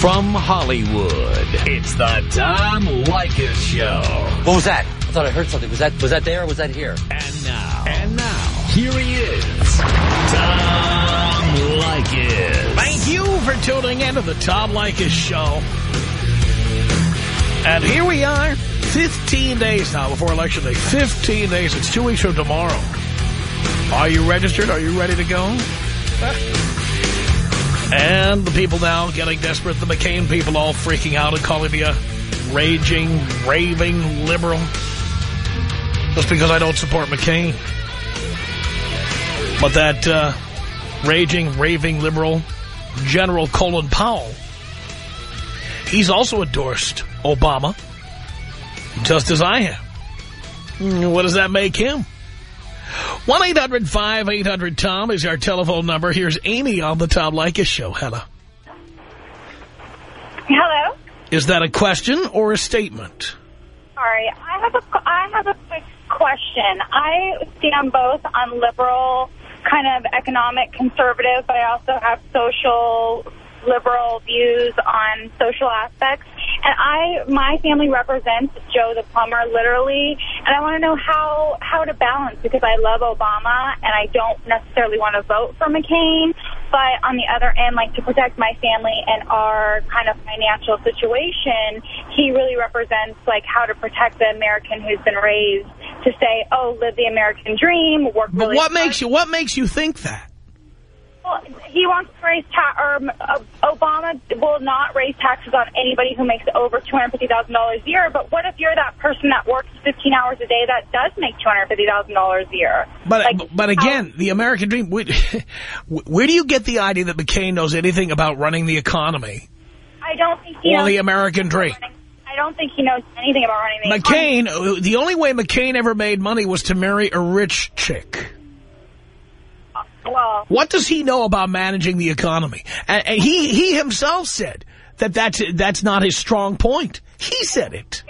From Hollywood, it's the Tom Leykis Show. What was that? I thought I heard something. Was that was that there or was that here? And now, and now, here he is, Tom Leykis. Thank you for tuning in to the Tom Leykis Show. And here we are, 15 days now before Election Day. 15 days. It's two weeks from tomorrow. Are you registered? Are you ready to go? And the people now getting desperate. The McCain people all freaking out and calling me a raging, raving liberal. Just because I don't support McCain. But that uh, raging, raving liberal, General Colin Powell, he's also endorsed Obama, just as I have. What does that make him? 1-800-5800-TOM is our telephone number. Here's Amy on the Tom Leykis Show. Hello. Hello. Is that a question or a statement? Sorry, I have a I have a quick question. I stand both on liberal, kind of economic conservative, but I also have social liberal views on social aspects. And I, my family represents Joe the plumber, literally. And I want to know how how to balance because I love Obama and I don't necessarily want to vote for McCain. But on the other end, like to protect my family and our kind of financial situation, he really represents like how to protect the American who's been raised to say, oh, live the American dream, work But really what hard. makes you what makes you think that? Well, he wants to raise ta or uh, Obama will not raise taxes on anybody who makes over $250,000 a year. But what if you're that person that works 15 hours a day that does make $250,000 a year? But Like, but again, the American dream. Where, where do you get the idea that McCain knows anything about running the economy I don't think he or the American dream? I don't think he knows anything about running the economy. McCain, uh, the only way McCain ever made money was to marry a rich chick. Well, What does he know about managing the economy? And, and he he himself said that that's that's not his strong point. He said it.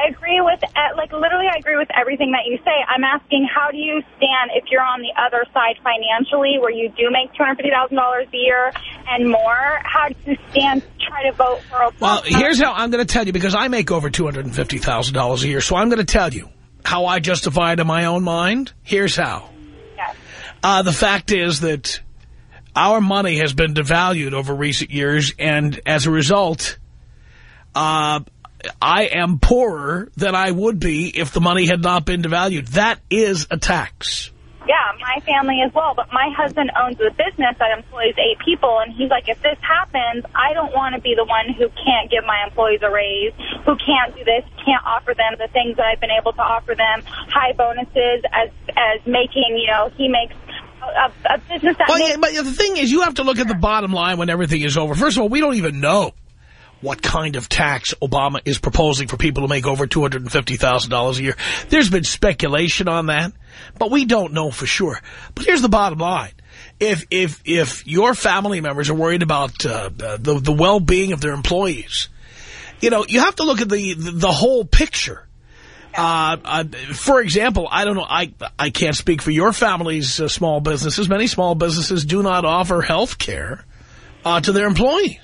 I agree with, uh, like, literally I agree with everything that you say. I'm asking how do you stand if you're on the other side financially where you do make $250,000 a year and more? How do you stand to try to vote for Obama? Well, here's how I'm going to tell you because I make over two hundred and fifty thousand dollars a year. So I'm going to tell you how I justify it in my own mind. Here's how. Uh, the fact is that our money has been devalued over recent years, and as a result, uh, I am poorer than I would be if the money had not been devalued. That is a tax. Yeah, my family as well. But my husband owns a business that employs eight people, and he's like, if this happens, I don't want to be the one who can't give my employees a raise, who can't do this, can't offer them the things that I've been able to offer them, high bonuses as as making, you know, he makes a, a business that Well, yeah, but the thing is, you have to look at the bottom line when everything is over. First of all, we don't even know what kind of tax Obama is proposing for people to make over $250,000 a year. There's been speculation on that, but we don't know for sure. But here's the bottom line. If if if your family members are worried about uh, the, the well-being of their employees, you know, you have to look at the, the, the whole picture. Uh, uh, for example, I don't know, I I can't speak for your family's uh, small businesses. Many small businesses do not offer health care uh, to their employees.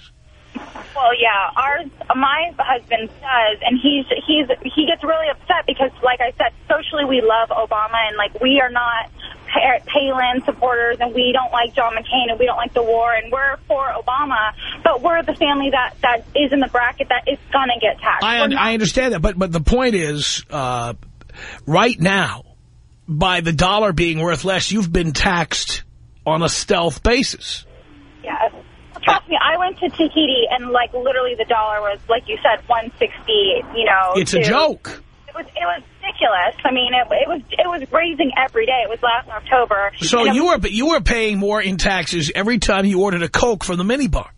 Well, yeah, ours, my husband does, and he's he's he gets really upset because, like I said, socially we love Obama, and like we are not Palin supporters, and we don't like John McCain, and we don't like the war, and we're for Obama, but we're the family that that is in the bracket that is gonna get taxed. I un I understand that, but but the point is, uh, right now, by the dollar being worth less, you've been taxed on a stealth basis. Yes. Trust me, I went to Tahiti, and like literally the dollar was, like you said, 160. You know, It's a joke. It was it was ridiculous. I mean, it, it was it was raising every day. It was last October. So you was- were you were paying more in taxes every time you ordered a Coke from the minibar.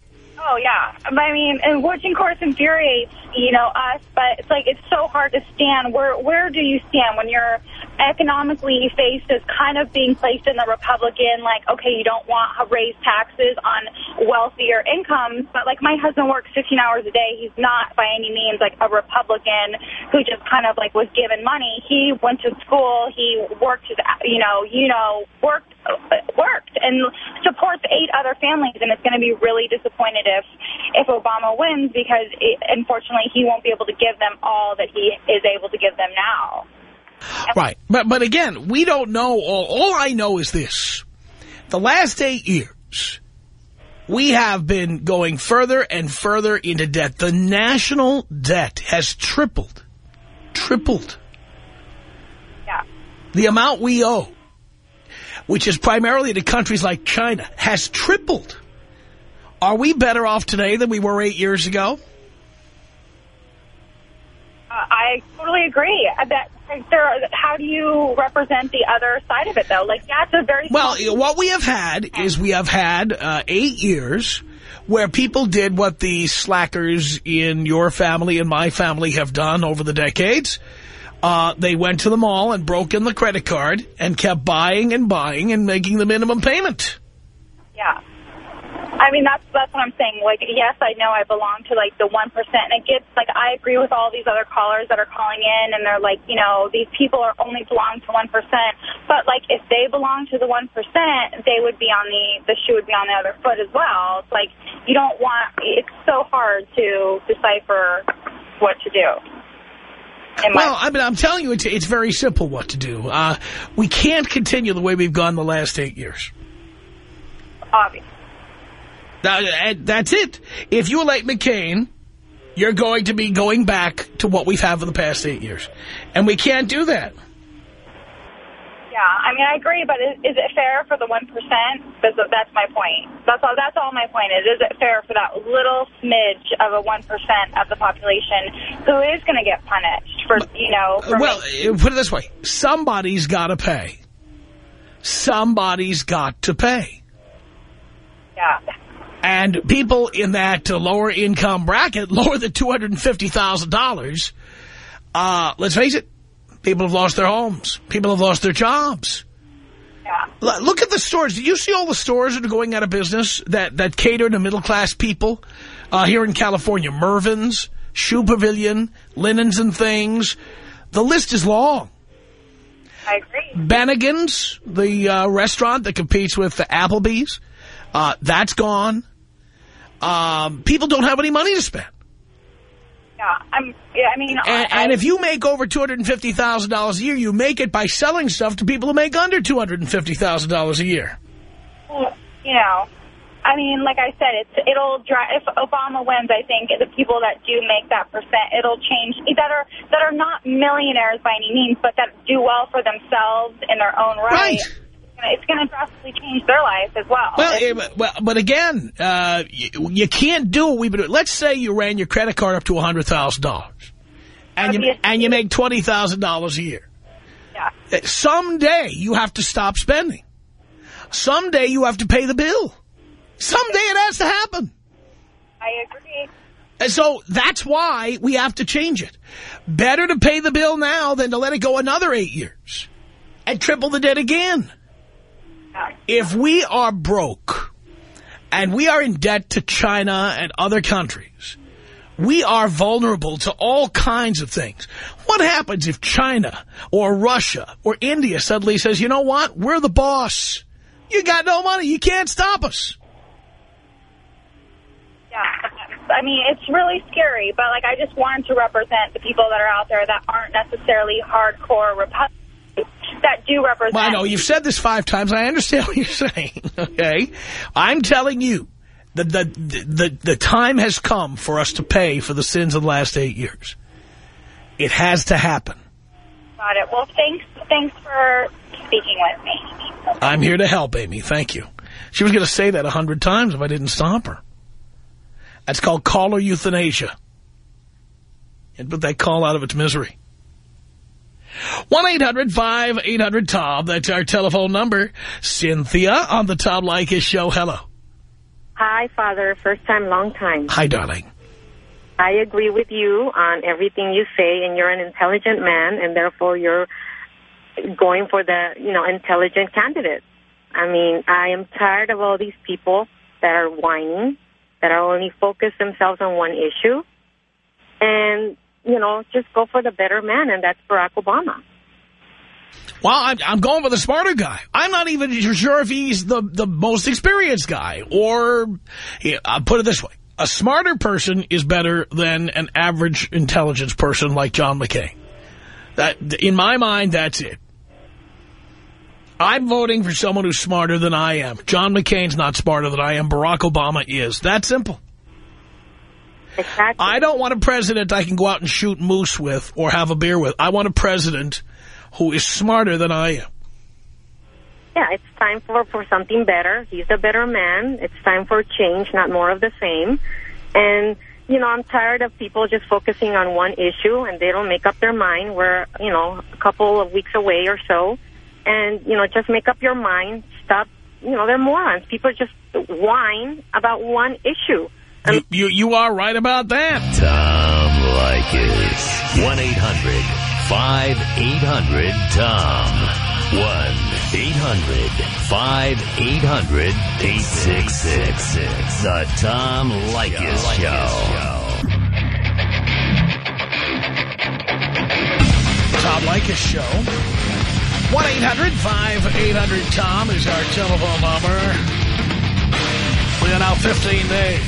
Oh yeah, I mean, and which of course infuriates you know us, but it's like it's so hard to stand. Where where do you stand when you're economically faced as kind of being placed in the Republican, like okay, you don't want to raise taxes on wealthier incomes, but like my husband works 15 hours a day. He's not by any means like a Republican who just kind of like was given money. He went to school. He worked his, you know, you know, worked worked and supports eight other families, and it's going to be really disappointed if if Obama wins because it, unfortunately he won't be able to give them all that he is able to give them now. Right, but but again, we don't know. All, all I know is this: the last eight years, we have been going further and further into debt. The national debt has tripled, tripled. Yeah. The amount we owe, which is primarily to countries like China, has tripled. Are we better off today than we were eight years ago? Uh, I totally agree. That there, how do you represent the other side of it, though? Like, that's a very Well, what we have had is we have had uh, eight years where people did what the slackers in your family and my family have done over the decades. Uh, they went to the mall and broke in the credit card and kept buying and buying and making the minimum payment. Yeah. I mean, that's that's what I'm saying. Like, yes, I know I belong to, like, the 1%. And it gets, like, I agree with all these other callers that are calling in, and they're like, you know, these people are only belong to 1%. But, like, if they belong to the 1%, they would be on the, the shoe would be on the other foot as well. It's like, you don't want, it's so hard to decipher what to do. Well, I mean, I'm telling you, it's, it's very simple what to do. Uh, we can't continue the way we've gone the last eight years. obvious. That, that's it. If you elect McCain, you're going to be going back to what we've had for the past eight years. And we can't do that. Yeah, I mean, I agree, but is, is it fair for the 1%? That's, that's my point. That's all, that's all my point is. Is it fair for that little smidge of a 1% of the population who is going to get punished for, you know, for Well, uh, put it this way. Somebody's got to pay. Somebody's got to pay. yeah. And people in that uh, lower income bracket, lower than $250,000, uh, let's face it, people have lost their homes. People have lost their jobs. Yeah. Look at the stores. Did you see all the stores that are going out of business that, that cater to middle-class people uh, here in California? Mervyn's, Shoe Pavilion, Linens and Things. The list is long. I agree. Bennigan's, the uh, restaurant that competes with the Applebee's, uh, that's gone. Um, people don't have any money to spend. Yeah. I'm, yeah, I mean, And, I, and if you make over $250,000 a year, you make it by selling stuff to people who make under $250,000 a year. you know, I mean, like I said, it's it'll drive. If Obama wins, I think the people that do make that percent, it'll change that are that are not millionaires by any means, but that do well for themselves in their own right. Right. It's going to drastically change their life as well. Well, eh, but- well, but again, uh, you, you can't do what we've been doing. Let's say you ran your credit card up to $100,000 and you, and you make $20,000 a year. yeah. Eh, Someday you have to stop spending. Someday you have to pay the bill. Someday it has to happen. I agree. And so that's why we have to change it. Better to pay the bill now than to let it go another eight years and triple the debt again. If we are broke and we are in debt to China and other countries, we are vulnerable to all kinds of things. What happens if China or Russia or India suddenly says, you know what, we're the boss. You got no money. You can't stop us. Yeah. I mean, it's really scary, but like I just wanted to represent the people that are out there that aren't necessarily hardcore Republicans that do represent. Well, I know you've said this five times. I understand what you're saying. Okay, I'm telling you that the, the the time has come for us to pay for the sins of the last eight years. It has to happen. Got it. Well, thanks. Thanks for speaking with me. I'm here to help, Amy. Thank you. She was going to say that a hundred times if I didn't stop her. That's called caller euthanasia. And put that call out of its misery. 1-800-5800-TOM. That's our telephone number. Cynthia on the Tom Leykis show. Hello. Hi, Father. First time, long time. Hi, darling. I agree with you on everything you say, and you're an intelligent man, and therefore you're going for the, you know, intelligent candidate. I mean, I am tired of all these people that are whining, that are only focused themselves on one issue, and, you know, just go for the better man, and that's Barack Obama. Well, I'm, I'm going for the smarter guy. I'm not even sure if he's the, the most experienced guy. Or, I'll put it this way. A smarter person is better than an average intelligence person like John McCain. That, in my mind, that's it. I'm voting for someone who's smarter than I am. John McCain's not smarter than I am. Barack Obama is. That simple. Exactly. I don't want a president I can go out and shoot moose with or have a beer with. I want a president who is smarter than I am. Yeah, it's time for, for something better. He's a better man. It's time for change, not more of the same. And, you know, I'm tired of people just focusing on one issue and they don't make up their mind. We're, you know, a couple of weeks away or so. And, you know, just make up your mind. Stop, you know, they're morons. People just whine about one issue. Um, you, you, you are right about that. Tom Leykis. 1-800-5800-TOM. 1-800-5800-866. The Tom Leykis Show. Tom Leykis Show. 1-800-5800-TOM is our telephone number. Are now 15 days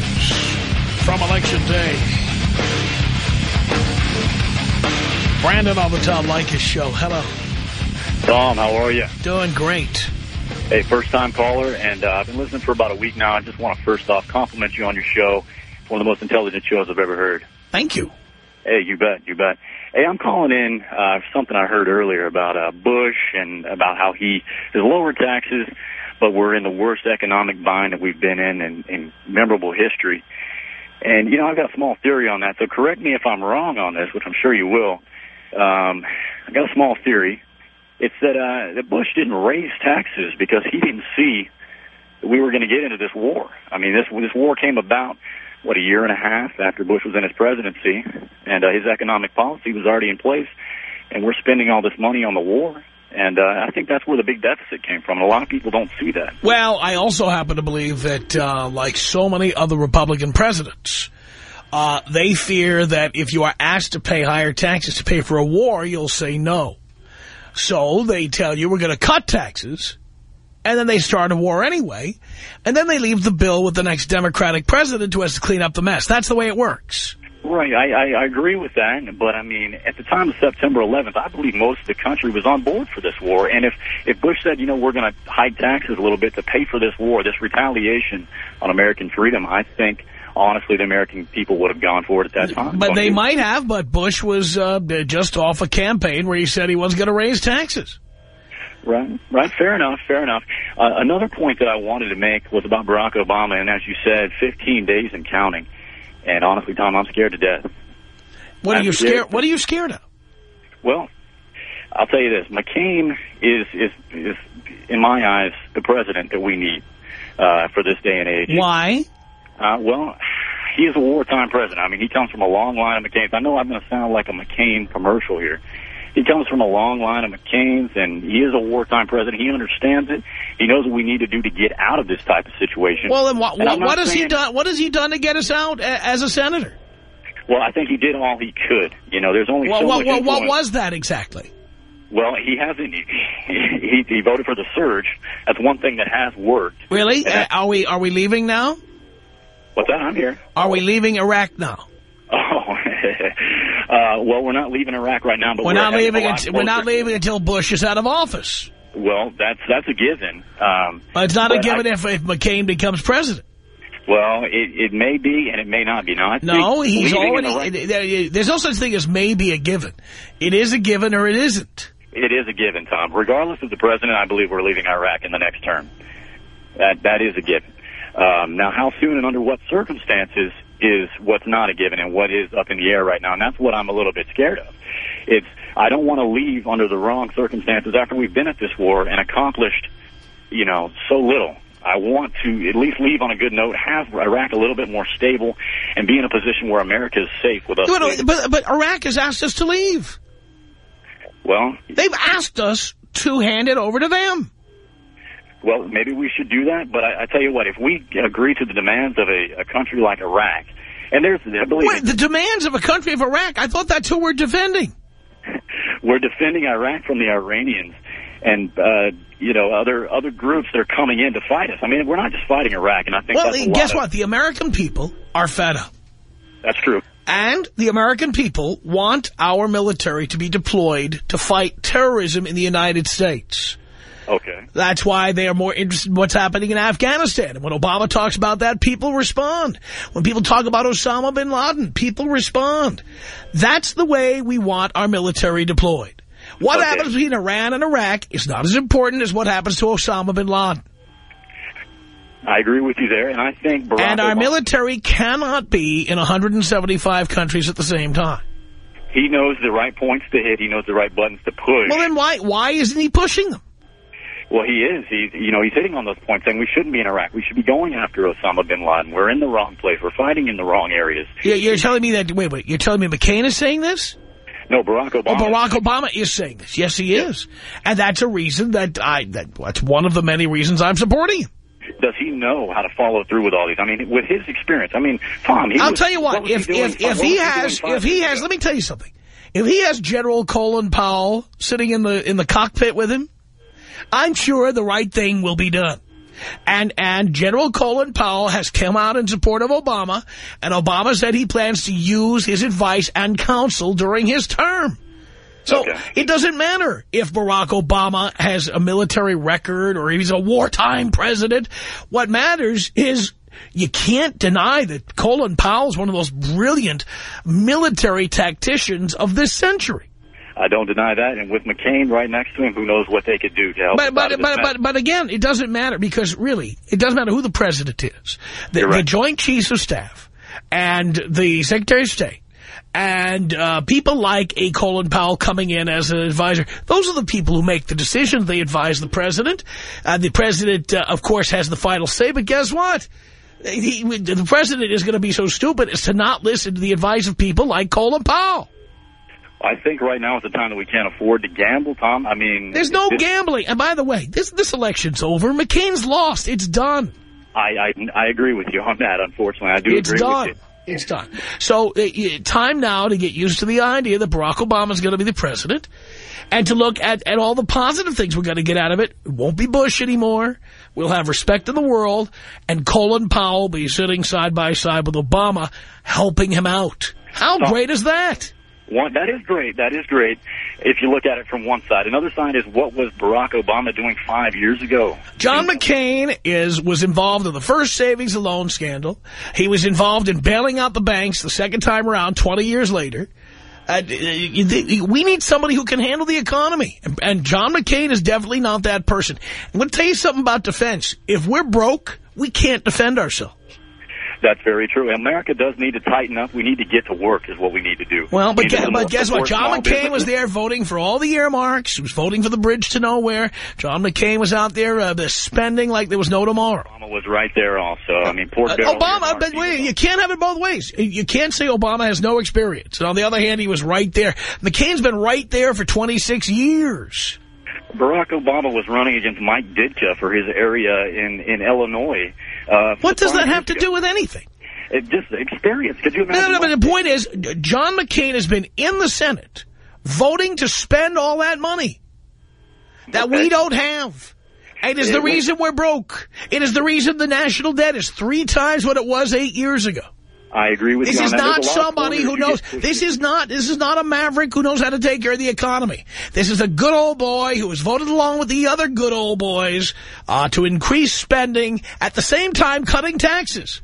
from Election Day. Brandon on the Tom Leykis Show. Hello. Tom, how are you? Doing great. Hey, first-time caller, and uh, I've been listening for about a week now. I just want to first off compliment you on your show. It's one of the most intelligent shows I've ever heard. Thank you. Hey, you bet, you bet. Hey, I'm calling in uh, something I heard earlier about uh, Bush and about how he has lowered taxes, but we're in the worst economic bind that we've been in in, in memorable history. And, you know, I've got a small theory on that, so correct me if I'm wrong on this, which I'm sure you will. Um, I've got a small theory. It's that, uh, that Bush didn't raise taxes because he didn't see that we were going to get into this war. I mean, this, this war came about, what, a year and a half after Bush was in his presidency, and uh, his economic policy was already in place, and we're spending all this money on the war. And uh, I think that's where the big deficit came from. And a lot of people don't see that. Well, I also happen to believe that, uh, like so many other Republican presidents, uh, they fear that if you are asked to pay higher taxes to pay for a war, you'll say no. So they tell you we're going to cut taxes, and then they start a war anyway, and then they leave the bill with the next Democratic president who has to clean up the mess. That's the way it works. Right, I, I, I agree with that, but I mean, at the time of September 11th, I believe most of the country was on board for this war. And if if Bush said, you know, we're going to hike taxes a little bit to pay for this war, this retaliation on American freedom, I think honestly the American people would have gone for it at that time. But they might have, but Bush was uh, just off a campaign where he said he was going to raise taxes. Right, right. Fair enough, fair enough. Uh, another point that I wanted to make was about Barack Obama, and as you said, 15 days and counting. And honestly, Tom, I'm scared to death. What are I'm you scared. scared? What are you scared of? Well, I'll tell you this: McCain is is is, in my eyes, the president that we need uh, for this day and age. Why? Uh, well, he is a wartime president. I mean, he comes from a long line of McCain's. I know I'm going to sound like a McCain commercial here. He comes from a long line of McCain's, and he is a wartime president. He understands it. He knows what we need to do to get out of this type of situation. Well, then what, And what, what has he done? What has he done to get us out a, as a senator? Well, I think he did all he could. You know, there's only Well, so what, much what, what was that exactly? Well, he hasn't. He, he, he voted for the surge. That's one thing that has worked. Really? Uh, are we are we leaving now? What's that? I'm here. Are we leaving Iraq now? Oh, uh, well, we're not leaving Iraq right now, but We're we're, not leaving. Until, we're not leaving until Bush is out of office. Well, that's that's a given. Um, But it's not a given I- if, if McCain becomes president. well, it, it may be and it may not be. Now, I No, he's already. There's no such thing as maybe a given. It is a given or it isn't. It is a given, Tom. Regardless of the president, I believe we're leaving Iraq in the next term. That that is a given. Um, now, how soon and under what circumstances is what's not a given and what is up in the air right now, and that's what I'm a little bit scared of. It's I don't want to leave under the wrong circumstances after we've been at this war and accomplished, you know, so little. I want to at least leave on a good note, have Iraq a little bit more stable, and be in a position where America is safe with us. But, but, but Iraq has asked us to leave. well, They've asked us to hand it over to them. Well, maybe we should do that, but I, I tell you what, if we agree to the demands of a, a country like Iraq, and there's, I believe, Wait, the demands of a country of Iraq, I thought that's who we're defending. we're defending Iraq from the Iranians, and uh, you know other other groups that are coming in to fight us. I mean, we're not just fighting Iraq, and I think Well, guess what? The American people are fed up. That's true. And the American people want our military to be deployed to fight terrorism in the United States. Okay. That's why they are more interested in what's happening in Afghanistan. And when Obama talks about that, people respond. When people talk about Osama bin Laden, people respond. That's the way we want our military deployed. What Okay. happens between Iran and Iraq is not as important as what happens to Osama bin Laden. I agree with you there, and I think Barack And our Obama- military cannot be in 175 countries at the same time. he knows the right points to hit. He knows the right buttons to push. Well, then why why isn't he pushing them? Well, he is. He's, you know, he's hitting on those points, saying we shouldn't be in Iraq. We should be going after Osama bin Laden. We're in the wrong place. We're fighting in the wrong areas. You're, you're telling me that, wait, wait, you're telling me McCain is saying this? No, Barack Obama. Oh, Obama. Barack Obama is saying this. Yes, he is. And that's a reason that I, that, that's one of the many reasons I'm supporting him. Does he know how to follow through with all these? I mean, with his experience. I mean, Tom, he I'll was- tell you what, he if, if, if what he was doing has, if he has, let me tell you something. If he has General Colin Powell sitting in the, in the cockpit with him, I'm sure the right thing will be done. And, and General Colin Powell has come out in support of Obama, and Obama said he plans to use his advice and counsel during his term. So Okay. it doesn't matter if Barack Obama has a military record or he's a wartime president. What matters is you can't deny that Colin Powell is one of those brilliant military tacticians of this century. I don't deny that. And with McCain right next to him, who knows what they could do to help. But but but, but but again, it doesn't matter because really, it doesn't matter who the president is. The, You're the. Joint Chiefs of Staff and the Secretary of State and uh, people like a Colin Powell coming in as an advisor. Those are the people who make the decisions. They advise the president. Uh, the president, uh, of course, has the final say. But guess what? He, the president is going to be so stupid as to not listen to the advice of people like Colin Powell. I think right now is the time that we can't afford to gamble, Tom. I mean, There's no gambling. And by the way, this this election's over. McCain's lost. It's done. I, I I agree with you on that. Unfortunately, I do It's agree done. with you. It's done. So uh, time now to get used to the idea that Barack Obama is going to be the president and to look at, at all the positive things we're going to get out of it. It won't be Bush anymore. We'll have respect in the world. And Colin Powell will be sitting side by side with Obama helping him out. How great is that? One, that is great. That is great. If you look at it from one side, another side is what was Barack Obama doing five years ago? John McCain is was involved in the first savings and loan scandal. He was involved in bailing out the banks the second time around 20 years later. Uh, we need somebody who can handle the economy. And, John McCain is definitely not that person. I'm going to tell you something about defense. If we're broke, we can't defend ourselves. That's very true. America does need to tighten up. We need to get to work is what we need to do. Well, but, We need to gu- do but guess what? John McCain was there voting for all the earmarks. He was voting for the bridge to nowhere. John McCain was out there uh, spending like there was no tomorrow. Obama was right there also. I mean, poor Uh, Obama, but wait, you can't have it both ways. You can't say Obama has no experience. And on the other hand, he was right there. McCain's been right there for 26 years. Barack Obama was running against Mike Ditka for his area in in Illinois. Uh, What does that have to do with anything? It just experience. Could you No, imagine? no, but the point is, John McCain has been in the Senate voting to spend all that money that Okay. we don't have. It is the reason we're broke. It is the reason the national debt is three times what it was eight years ago. I agree with This you. This is on not There's a lot of somebody who knows. This is not. This is not a maverick who knows how to take care of the economy. This is a good old boy who has voted along with the other good old boys uh, to increase spending at the same time cutting taxes.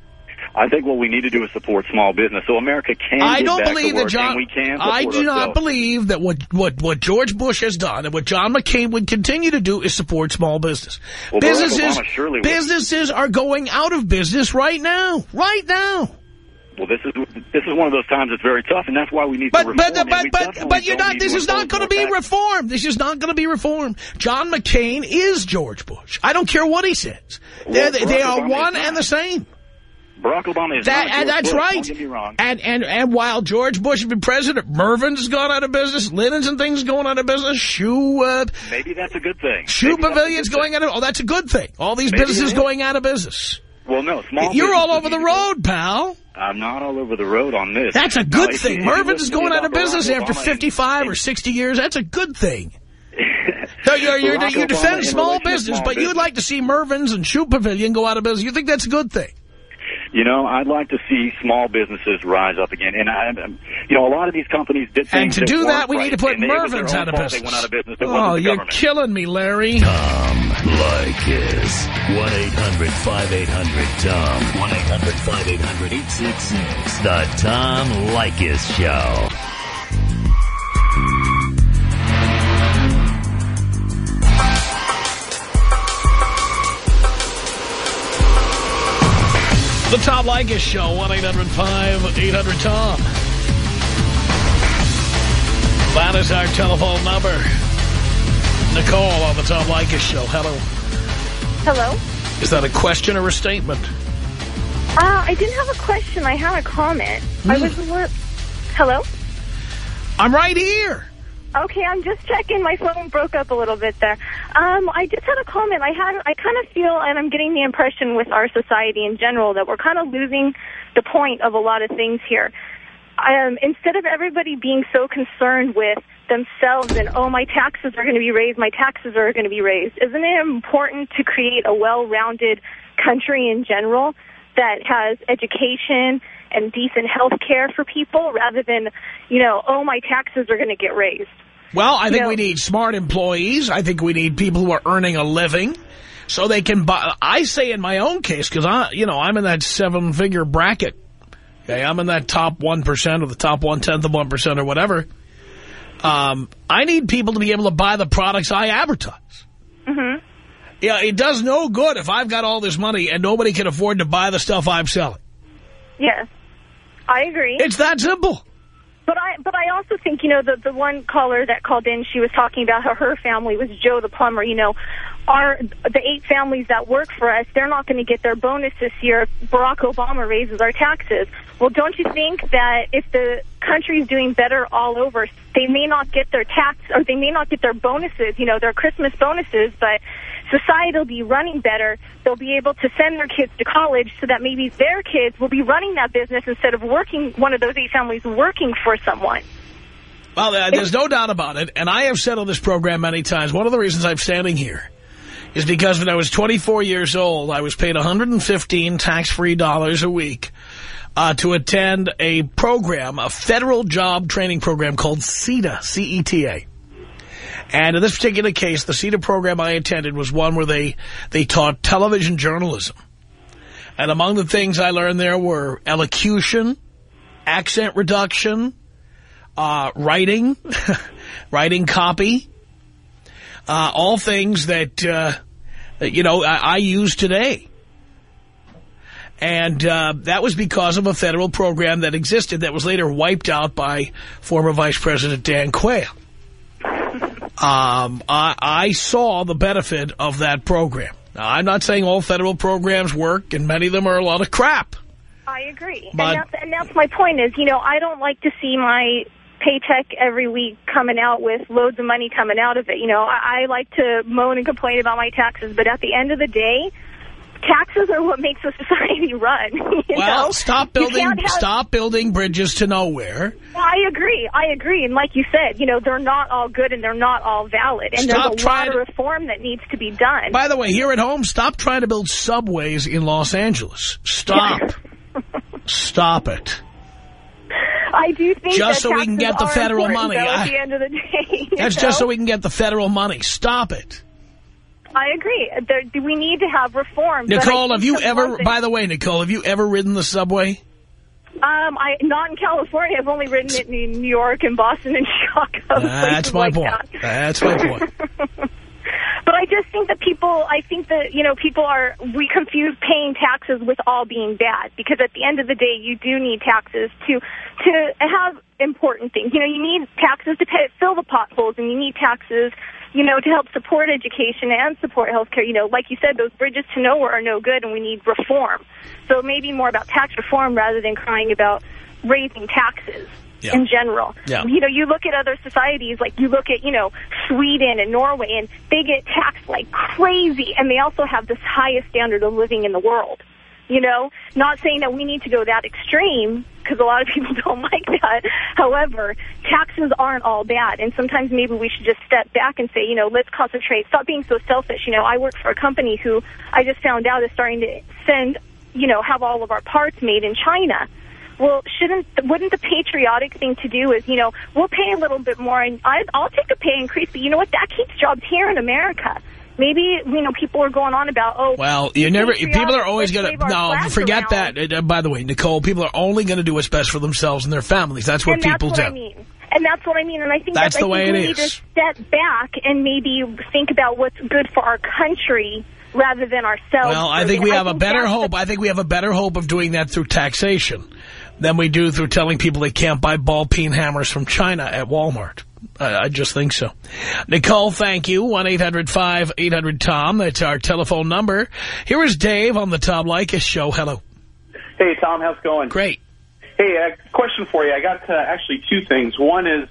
I think what we need to do is support small business so America can I don't believe that John. we can I do not believe that what what what George Bush has done and what John McCain would continue to do is support small business. Well, Barack businesses would. businesses are going out of business right now. Right now. Well, this is this is one of those times that's very tough, and that's why we need But to reform. but but but but you're don't This is not going to be reform. This is not going to be reform. John McCain is George Bush. I don't care what he says. Well, they Barack are Obama one and the same. Barack Obama is That, not and that's Bush, right. Don't get me wrong. And and and while George Bush has been president, Mervyn's gone out of business. Linens and things going out of business. Shoe uh, Maybe that's a good thing. shoe Maybe pavilions going thing. out of. Oh, that's a good thing. All these Maybe businesses going out of business. Well, no, small. You're all over the need to go- road, pal. I'm not all over the road on this. That's a good you- thing. Mervyn's is going out of business after Obama and- 55 or 60 years. That's a good thing. No, you're, you're, you defend small business, small but you'd like to see Mervyn's and Shoe Pavilion go out of business. You think that's a good thing? You know, I'd like to see small businesses rise up again. And, I, um, you know, a lot of these companies did things And to that do that, we right, need to put and it was their Mervyn's own out of business. They went out of business. Oh, you're government. killing me, Larry. Tom Leykis. 1-800-5800-TOM. 1-800-5800-866. The Tom Leykis Show. The Tom Leykis Show, 1-800-5800-TOM. That is our telephone number. Nicole on the Tom Leykis Show. Hello. Hello? Is that a question or a statement? Uh, I didn't have a question. I had a comment. I was a little... Hello? I'm right here. Okay, I'm just checking. My phone broke up a little bit there. Um, I just had a comment. I had, I kind of feel, and I'm getting the impression with our society in general, that we're kind of losing the point of a lot of things here. Um, instead of everybody being so concerned with themselves and, oh, my taxes are going to be raised, my taxes are going to be raised, isn't it important to create a well-rounded country in general that has education and decent health care for people rather than, you know, oh, my taxes are going to get raised? Well, I think No. we need smart employees. I think we need people who are earning a living so they can buy. I say in my own case, because I, you know, I'm in that seven-figure bracket. Okay, I'm in that top 1% or the top one-tenth of 1% or whatever. Um, I need people to be able to buy the products I advertise. Mm-hmm. Yeah, it does no good if I've got all this money and nobody can afford to buy the stuff I'm selling. Yes, I agree. It's that simple. But I, but I also think, you know, the the one caller that called in, she was talking about how her family was Joe the plumber. You know, our the eight families that work for us, they're not going to get their bonus this year. if Barack Obama raises our taxes. Well, don't you think that if the country's doing better all over, they may not get their tax or they may not get their bonuses, you know, their Christmas bonuses, but society will be running better. They'll be able to send their kids to college so that maybe their kids will be running that business instead of working, one of those eight families working for someone. Well, uh, there's no doubt about it, and I have said on this program many times, one of the reasons I'm standing here is because when I was 24 years old, I was paid 115 tax-free dollars a week uh, to attend a program, a federal job training program called CETA, C-E-T-A. And in this particular case, the CETA program I attended was one where they, they taught television journalism. And among the things I learned there were elocution, accent reduction, uh, writing, writing copy, uh, all things that, uh, you know, I, I use today. And uh, that was because of a federal program that existed that was later wiped out by former Vice President Dan Quayle. Um, I, I saw the benefit of that program. Now, I'm not saying all federal programs work, and many of them are a lot of crap. I agree. But- and, that's, and that's my point is, you know, I don't like to see my paycheck every week coming out with loads of money coming out of it. You know, I, I like to moan and complain about my taxes, but at the end of the day, taxes are what makes a society run. Well, know? stop building, have- stop building bridges to nowhere. I agree. I agree. And like you said, you know, they're not all good and they're not all valid. And Stop there's a lot of reform that needs to be done. By the way, here at home, stop trying to build subways in Los Angeles. Stop. Stop it. I do think Just so we can get the federal money. Though, at the end of the day, That's know? just so we can get the federal money. Stop it. I agree. There, we need to have reform. Nicole, have you ever, by the way, Nicole, have you ever ridden the subway? Um, I not in California. I've only ridden it in New York and Boston and Chicago. That's my like point. that. That's my point. But I just think that people, I think that, you know, people are, we confuse paying taxes with all being bad. Because at the end of the day, you do need taxes to, to have important things. You know, you need taxes to pay, fill the potholes and you need taxes, you know, to help support education and support healthcare. You know, like you said, those bridges to nowhere are no good and we need reform. So maybe more about tax reform rather than crying about raising taxes Yeah. in general. Yeah. You know, you look at other societies, like you look at, you know, Sweden and Norway, and they get taxed like crazy, and they also have this highest standard of living in the world. You know, not saying that we need to go that extreme because a lot of people don't like that. However, taxes aren't all bad. And sometimes maybe we should just step back and say, you know, let's concentrate. Stop being so selfish. You know, I work for a company who I just found out is starting to send, you know, have all of our parts made in China. Well, shouldn't wouldn't the patriotic thing to do is, you know, we'll pay a little bit more, and I, I'll take a pay increase, but you know what? That keeps jobs here in America. Maybe, you know, people are going on about, oh... Well, you never... People are always going to... No, forget around. that. Uh, by the way, Nicole, people are only going to do what's best for themselves and their families. That's what and people that's what do. I mean. And that's what I mean. And I think that's, that's the I way it we is. need to step back and maybe think about what's good for our country rather than ourselves. Well, I think we have a better hope. I think we have a better hope of doing that through taxation than we do through telling people they can't buy ball peen hammers from China at Walmart. I, I just think so. Nicole, thank you. 1-800-5800-TOM. That's our telephone number. Here is Dave on the Tom Leykis show. Hello. Hey, Tom. How's it going? Great. Hey, a question for you. I got uh, actually two things. One is,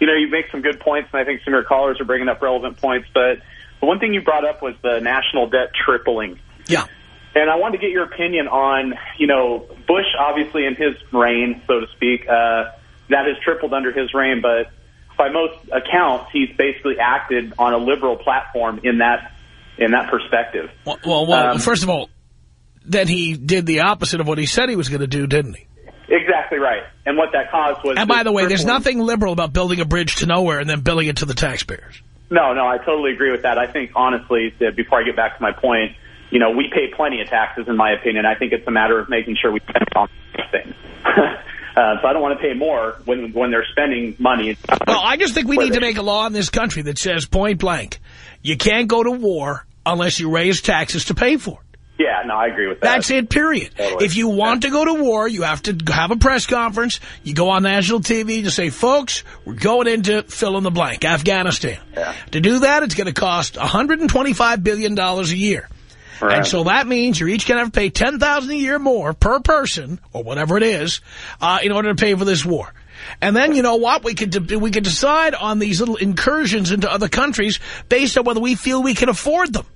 you know, you make some good points, and I think some of your callers are bringing up relevant points. But the one thing you brought up was the national debt tripling. Yeah. And I wanted to get your opinion on, you know, Bush, obviously in his reign, so to speak, uh, that has tripled under his reign. But by most accounts, he's basically acted on a liberal platform in that in that perspective. Well, well, well um, first of all, then he did the opposite of what he said he was going to do, didn't he? Exactly right. And what that caused was... And by the way, there's nothing liberal about building a bridge to nowhere and then billing it to the taxpayers. No, no, I totally agree with that. I think, honestly, before I get back to my point, you know, we pay plenty of taxes, in my opinion. I think it's a matter of making sure we spend on things. Uh, so I don't want to pay more when when they're spending money. Well, I just think we need to make a law in this country that says point blank, you can't go to war unless you raise taxes to pay for it. Yeah, no, I agree with that. That's it, period. Totally. If you want yeah. to go to war, you have to have a press conference. You go on national TV to say, folks, we're going into fill in the blank, Afghanistan. Yeah. To do that, it's going to cost $125 billion a year. Right. And so that means you're each going to have to pay 10,000 a year more per person, or whatever it is, uh, in order to pay for this war. And then, you know what, we could we could decide on these little incursions into other countries based on whether we feel we can afford them.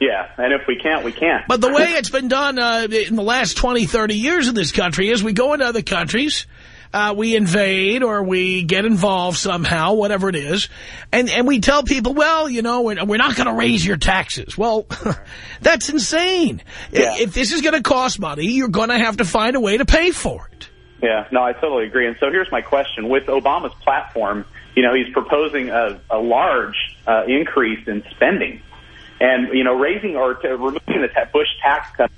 Yeah, and if we can't, we can't. But the way it's been done uh, in the last 20, 30 years in this country is we go into other countries, uh, we invade or we get involved somehow, whatever it is, and, and we tell people, well, you know, we're, we're not going to raise your taxes. Well, that's insane. Yeah. If this is going to cost money, you're going to have to find a way to pay for it. Yeah, no, I totally agree. And so here's my question. With Obama's platform, you know, he's proposing a, a large uh, increase in spending. And, you know, raising or removing the Bush tax cut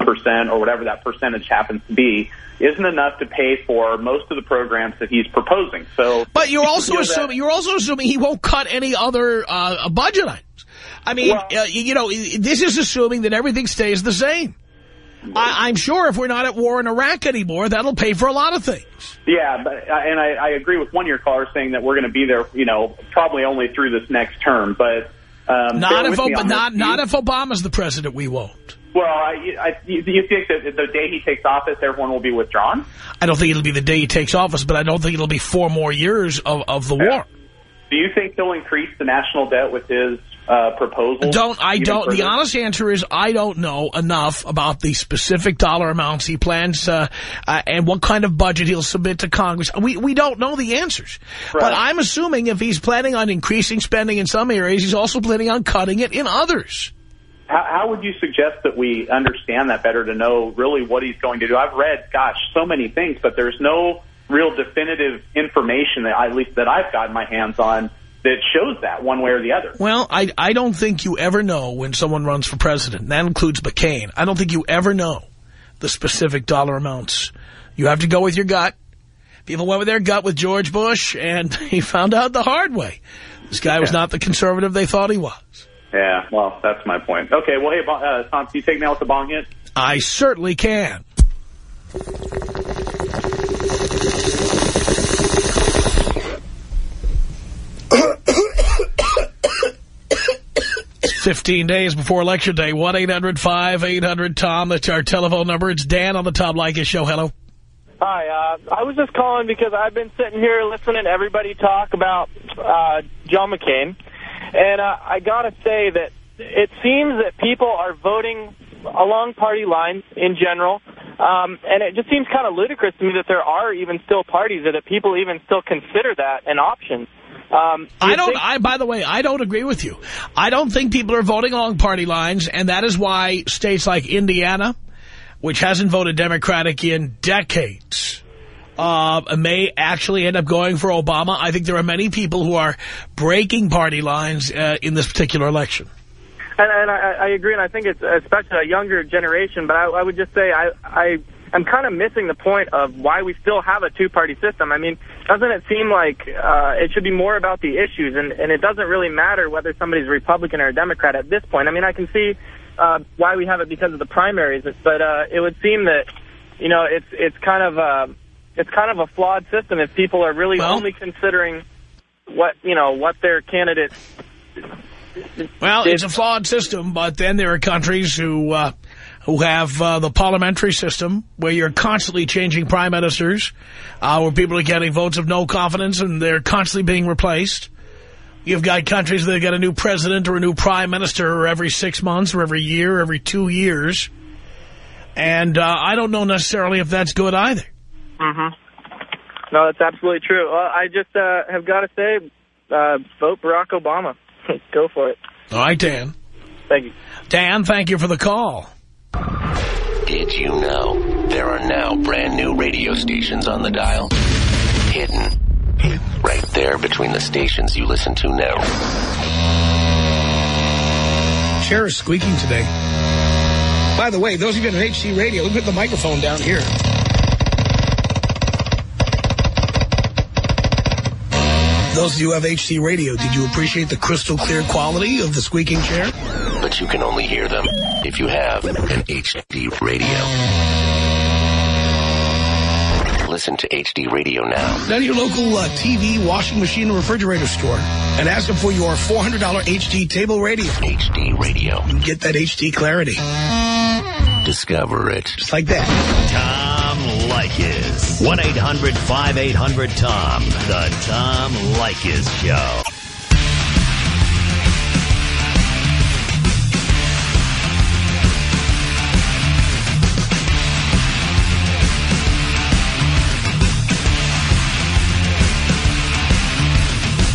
percent or whatever that percentage happens to be isn't enough to pay for most of the programs that he's proposing. So, but you're also assuming you're also assuming he won't cut any other uh, budget items. I mean, well, uh, you know, this is assuming that everything stays the same. I, am sure if we're not at war in Iraq anymore, that'll pay for a lot of things. Yeah, but, uh, and I, I agree with one of your callers saying that we're going to be there, you know, probably only through this next term. But um, not if not not if Obama's the president, we won't. Well, I, I, do you think that the day he takes office, everyone will be withdrawn? I don't think it'll be the day he takes office, but I don't think it'll be four more years of, of the yeah. war. Do you think he'll increase the national debt with his uh, proposal? Don't I don't. Further? The honest answer is I don't know enough about the specific dollar amounts he plans uh, uh, and what kind of budget he'll submit to Congress. We we don't know the answers. Right. But I'm assuming if he's planning on increasing spending in some areas, he's also planning on cutting it in others. How, how would you suggest that we understand that better to know really what he's going to do? I've read, gosh, so many things, but there's no real definitive information that at least that I've gotten my hands on that shows that one way or the other. Well, I, I don't think you ever know when someone runs for president. That includes McCain. I don't think you ever know the specific dollar amounts. You have to go with your gut. People went with their gut with George Bush, and he found out the hard way. This guy was not the conservative they thought he was. Yeah, well, that's my point. Okay, well, hey, uh, Tom, can you take me out with the bong hit? I certainly can. 15 days before Election Day. 1-800-5800-TOM. That's our telephone number. It's Dan on the Tom Leykis Show. Hello. Hi. Uh, I was just calling because I've been sitting here listening to everybody talk about uh, John McCain. And uh, I got to say that it seems that people are voting along party lines in general. Um, and it just seems kind of ludicrous to me that there are even still parties or that people even still consider that an option. Um, I don't, I, by the way, I don't agree with you. I don't think people are voting along party lines, and that is why states like Indiana, which hasn't voted Democratic in decades, uh, may actually end up going for Obama. I think there are many people who are breaking party lines uh, in this particular election. And, and I, I agree, and I think it's especially a younger generation, but I, I would just say I, I I'm kind of missing the point of why we still have a two-party system. I mean, doesn't it seem like uh, it should be more about the issues, and, and it doesn't really matter whether somebody's Republican or a Democrat at this point. I mean, I can see uh, why we have it because of the primaries, but uh, it would seem that, you know, it's it's kind of uh, it's kind of a flawed system if people are really well, only considering what you know what their candidate. Well, it's a flawed system, but then there are countries who uh, who have uh, the parliamentary system where you're constantly changing prime ministers, uh, where people are getting votes of no confidence and they're constantly being replaced. You've got countries that get a new president or a new prime minister every six months or every year, or every two years. And uh, I don't know necessarily if that's good either. Mm-hmm. No, that's absolutely true. Well, I just uh, have got to say, uh, vote Barack Obama. Go for it. All right, Dan. Thank you. Dan, thank you for the call. Did you know there are now brand new radio stations on the dial? Hidden. Right there between the stations you listen to now. Chair is squeaking today. By the way, those of you on HD radio, look at the microphone down here. Those of you who have HD radio, did you appreciate the crystal clear quality of the squeaking chair? But you can only hear them if you have an HD radio. Listen to HD radio now. Go to your local uh, TV, washing machine, and refrigerator store and ask them for your $400 HD table radio. HD radio. And get that HD clarity. Discover it. Just like that. Tom Leykis. 1-800-5800-TOM. The Tom Leykis Show.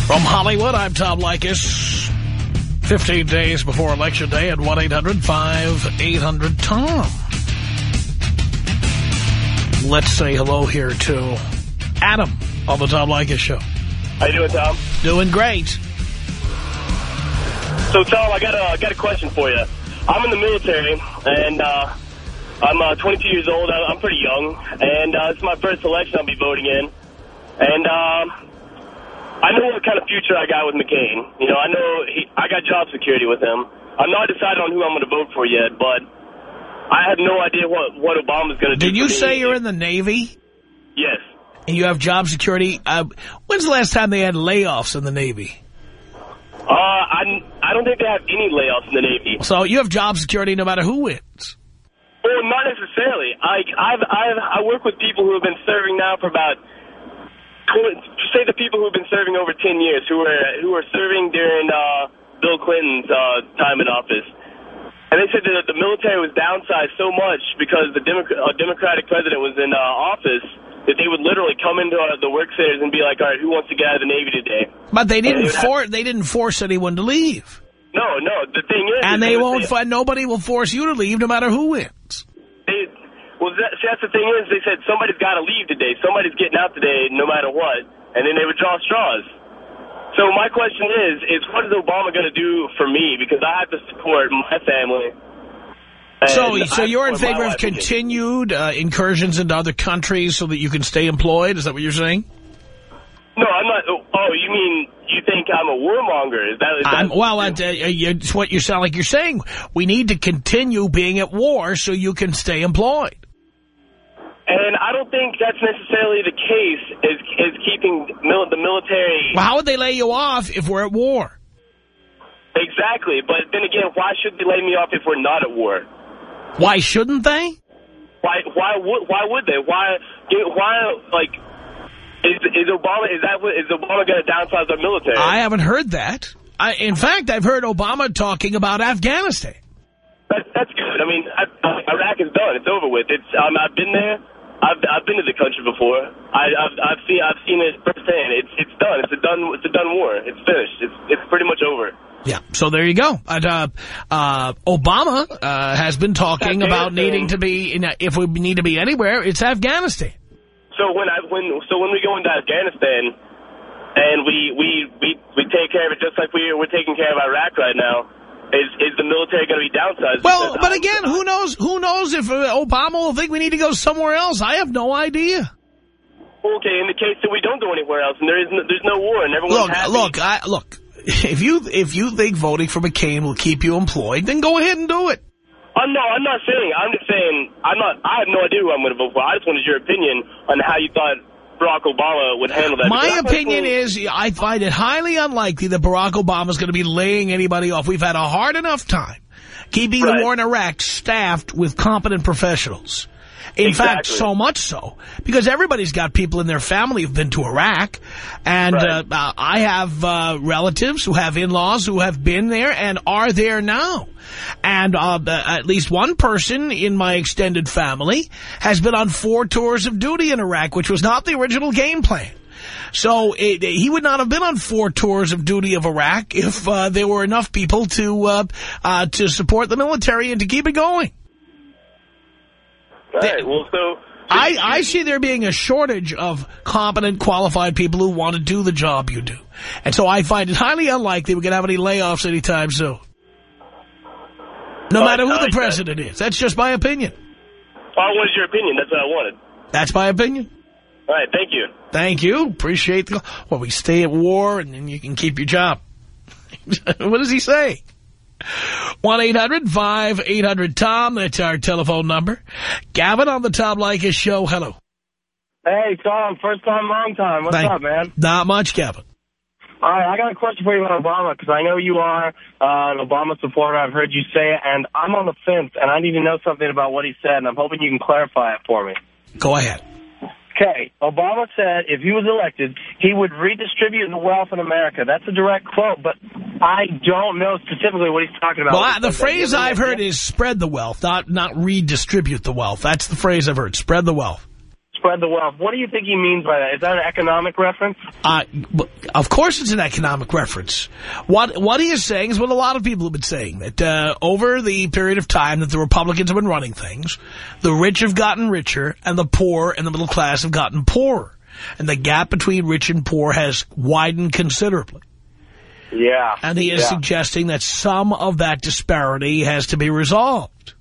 From Hollywood, I'm Tom Leykis. 15 days before Election Day at 1-800-5800-TOM. Let's say hello here to Adam on the Tom Leykis Show. How you doing, Tom? Doing great. So, Tom, I got a, I got a question for you. I'm in the military, and uh, I'm uh, 22 years old. I'm pretty young, and uh, is my first election I'll be voting in. And... Uh, I know what kind of future I got with McCain. You know, I know he, I got job security with him. I'm not decided on who I'm going to vote for yet, but I have no idea what, what Obama's going to do. Did you say you're in the Navy? Yes. And you have job security? Uh, when's the last time they had layoffs in the Navy? Uh, I, I don't think they have any layoffs in the Navy. So you have job security no matter who wins? Well, not necessarily. I, I've, I've, I work with people who have been serving now for about say the people who've been serving over 10 years, who are, who were serving during uh, Bill Clinton's uh, time in office. And they said that the military was downsized so much because the Demo uh, Democratic president was in uh, office that they would literally come into uh, the work centers and be like, all right, who wants to get out of the Navy today? But they didn't force they didn't force anyone to leave. No, no. The thing is, and they won't. Say, nobody will force you to leave, no matter who wins. They, well, that, see, that's the thing is, they said somebody's got to leave today. Somebody's getting out today, no matter what and then they would draw straws. So my question is, is what is Obama going to do for me? Because I have to support my family. So, so you're in favor of continued uh, incursions into other countries so that you can stay employed? Is that what you're saying? No, I'm not. Oh, you mean you think I'm a warmonger? Is that, is that well, uh, it's what you sound like you're saying. We need to continue being at war so you can stay employed. And I don't think that's necessarily the case is, is keeping mil the military... Well, how would they lay you off if we're at war? Exactly. But then again, why should they lay me off if we're not at war? Why shouldn't they? Why why would why would they? Why why like is is Obama is that is Obama going to downsize our military? I haven't heard that. I, in fact, I've heard Obama talking about Afghanistan. That, that's good. I mean, I, Iraq is done. It's over with. It's um, I've been there. I've I've been to the country before. I, I've I've seen I've seen it firsthand. It's it's done. It's a done it's a done war. It's finished. It's it's pretty much over. Yeah, so there you go. Uh, uh, Obama uh, has been talking about needing to be, in, if we need to be anywhere, it's Afghanistan. So when I when so when we go into Afghanistan and we we we we take care of it just like we we're taking care of Iraq right now. Is is the military going to be downsized? Well, but again, who knows? Who knows if uh, Obama will think we need to go somewhere else? I have no idea. Okay, in the case that we don't go anywhere else, and there is no, there's no war, and everyone's look, happy. Look, I, look. If you if you think voting for McCain will keep you employed, then go ahead and do it. I'm no, I'm not saying. I'm just saying. I'm not. I have no idea who I'm going to vote for. I just wanted your opinion on how you thought Barack Obama would handle that. My opinion is I find it highly unlikely that Barack Obama is going to be laying anybody off. We've had a hard enough time keeping right. the war in Iraq staffed with competent professionals. In exactly. fact, so much so, because everybody's got people in their family who've been to Iraq. And right. uh, I have uh, relatives who have in-laws who have been there and are there now. And uh, at least one person in my extended family has been on four tours of duty in Iraq, which was not the original game plan. So it, he would not have been on four tours of duty of Iraq if uh, there were enough people to uh, uh, to support the military and to keep it going. Right. Well, so... I, I see there being a shortage of competent, qualified people who want to do the job you do. And so I find it highly unlikely we're going to have any layoffs anytime soon. No oh, matter who the president is. That's just my opinion. Oh, what is your opinion? That's what I wanted. That's my opinion. All right, thank you. Thank you. Appreciate the... Well, we stay at war and then you can keep your job. what does he say? 1-800-5800-TOM. That's our telephone number. Gavin on the Tom Leykis show. Hello. Hey, Tom. First time, long time. What's Thank, up, man? Not much, Gavin. All right, I got a question for you about Obama, because I know you are uh, an Obama supporter. I've heard you say it, and I'm on the fence, and I need to know something about what he said, and I'm hoping you can clarify it for me. Go ahead. Okay, Obama said if he was elected, he would redistribute the wealth in America. That's a direct quote, but I don't know specifically what he's talking about. Well, the phrase I've heard is spread the wealth, not not redistribute the wealth. That's the phrase I've heard, spread the wealth. Spread the wealth. What do you think he means by that? Is that an economic reference? Uh, of course it's an economic reference. What what he is saying is what a lot of people have been saying, that uh, over the period of time that the Republicans have been running things, the rich have gotten richer and the poor and the middle class have gotten poorer. And the gap between rich and poor has widened considerably. Yeah. And he is yeah. suggesting that some of that disparity has to be resolved.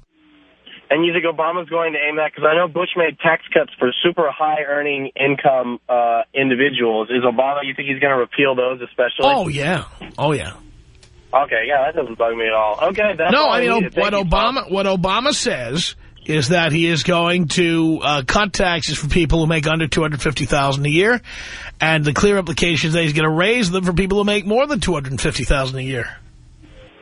And you think Obama's going to aim that? Because I know Bush made tax cuts for super high earning income uh, individuals. Is Obama, you think he's going to repeal those especially? Oh, yeah. Oh, yeah. Okay, yeah, that doesn't bug me at all. Okay, that's No, I mean, what Obama, what Obama says is that he is going to uh, cut taxes for people who make under 250,000 a year, and the clear implication is that he's going to raise them for people who make more than 250,000 a year.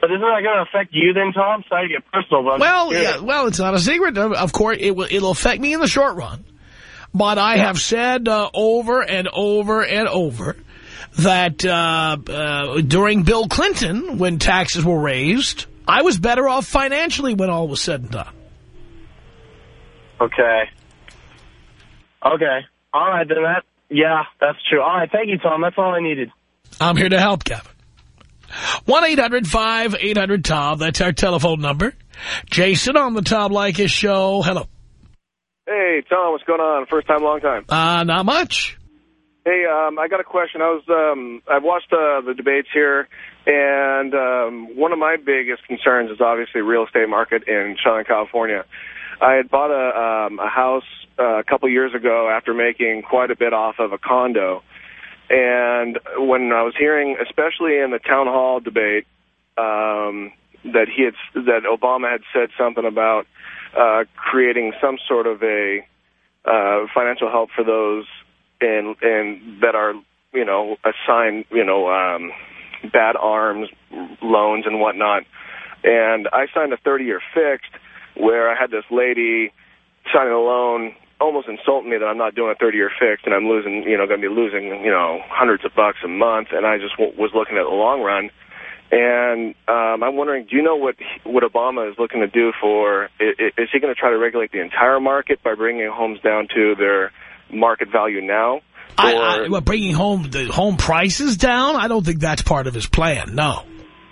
But isn't that going to affect you then, Tom? Sorry to get personal, but Well, yeah, well, it's not a secret. Of course, it will, it'll affect me in the short run. But I have said uh, over and over and over that uh, uh, during Bill Clinton, when taxes were raised, I was better off financially when all was said and done. Okay. Okay. All right, then that, yeah, that's true. All right, thank you, Tom. That's all I needed. I'm here to help, Kevin. 1-800-5800-TOM. That's our telephone number. Jason on the Tom Leykis show. Hello. Hey, Tom, what's going on? First time, long time. Uh, not much. Hey, um, I got a question. I was, um, I've watched uh, the debates here, and um, one of my biggest concerns is obviously real estate market in Southern California. I had bought a, um, a house uh, a couple years ago after making quite a bit off of a condo, and when I was hearing, especially in the town hall debate, um, that he had that Obama had said something about uh, creating some sort of a uh, financial help for those and and that are you know assigned you know um, bad ARMs loans and whatnot. And I signed a 30-year fixed where I had this lady signing a loan almost insulting me that I'm not doing a 30-year fix and I'm losing, you know, going to be losing, you know, hundreds of bucks a month. And I just w was looking at the long run. And um, I'm wondering, do you know what what Obama is looking to do for? Is, is he going to try to regulate the entire market by bringing homes down to their market value now? I, I, what, bringing home the home prices down? I don't think that's part of his plan. No.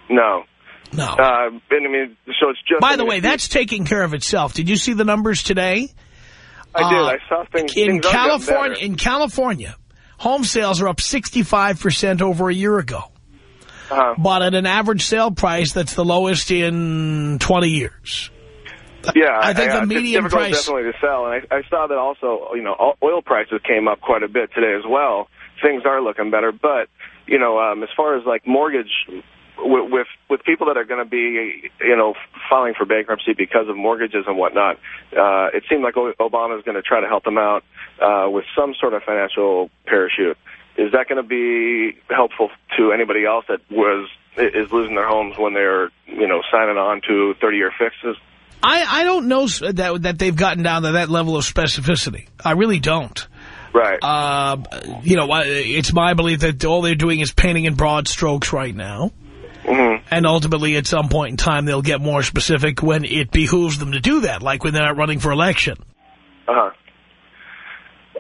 No. No. Uh, and I mean, so it's just. By the way, that's taking care of itself. Did you see the numbers today? I did. I saw things in things California. In California, home sales are up 65% over a year ago. Uh-huh. But at an average sale price that's the lowest in 20 years. Yeah, I think the median difficult price- definitely to sell, and I, I saw that also. You know, oil prices came up quite a bit today as well. Things are looking better, but you know, um, as far as like mortgage, with with, with people that are going to be, you know, filing for bankruptcy because of mortgages and whatnot, uh, it seemed like Obama is going to try to help them out uh, with some sort of financial parachute. Is that going to be helpful to anybody else that was is losing their homes when they're, you know, signing on to 30-year fixes? I, I don't know that, that they've gotten down to that level of specificity. I really don't. Right. Uh, you know, it's my belief that all they're doing is painting in broad strokes right now. Mm-hmm. And ultimately, at some point in time, they'll get more specific when it behooves them to do that, like when they're not running for election. Uh-huh.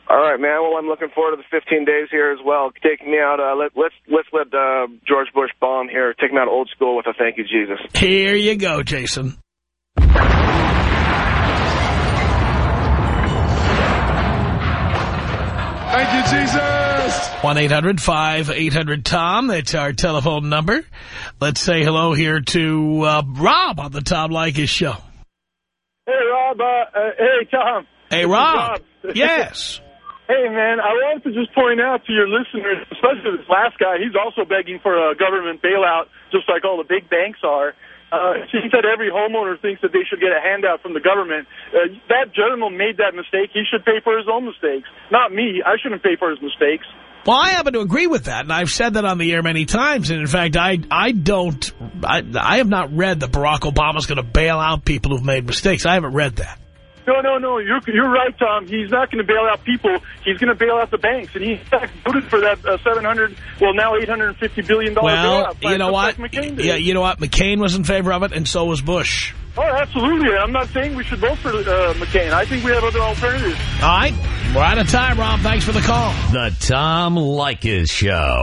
All right, man. Well, I'm looking forward to the 15 days here as well. Take me out. Uh, let, let's let's let uh, George Bush bomb here. Take me out old school with a thank you, Jesus. Here you go, Jason. Jesus. 1-800-5800-TOM. That's our telephone number. Let's say hello here to uh, Rob on the Tom Leykis show. Hey, Rob. Uh, uh, hey, Tom. Hey, This is Rob. Yes. hey, man, I wanted to just point out to your listeners, especially this last guy, he's also begging for a government bailout, just like all the big banks are. Uh, it seems every homeowner thinks that they should get a handout from the government. Uh, that gentleman made that mistake. He should pay for his own mistakes, not me. I shouldn't pay for his mistakes. Well, I happen to agree with that, and I've said that on the air many times. And in fact, I I don't I I have not read that Barack Obama's going to bail out people who've made mistakes. I haven't read that. No, no, no. You're you're right, Tom. He's not going to bail out people. He's going to bail out the banks, and he in voted for that uh, 700, well now 850 billion dollar Well, bailout. plan, you know what? McCain. Yeah, you know what? McCain was in favor of it, and so was Bush. Oh, absolutely. I'm not saying we should vote for uh, McCain. I think we have other alternatives. All right, we're out of time, Rob. Thanks for the call. The Tom Leykis Show.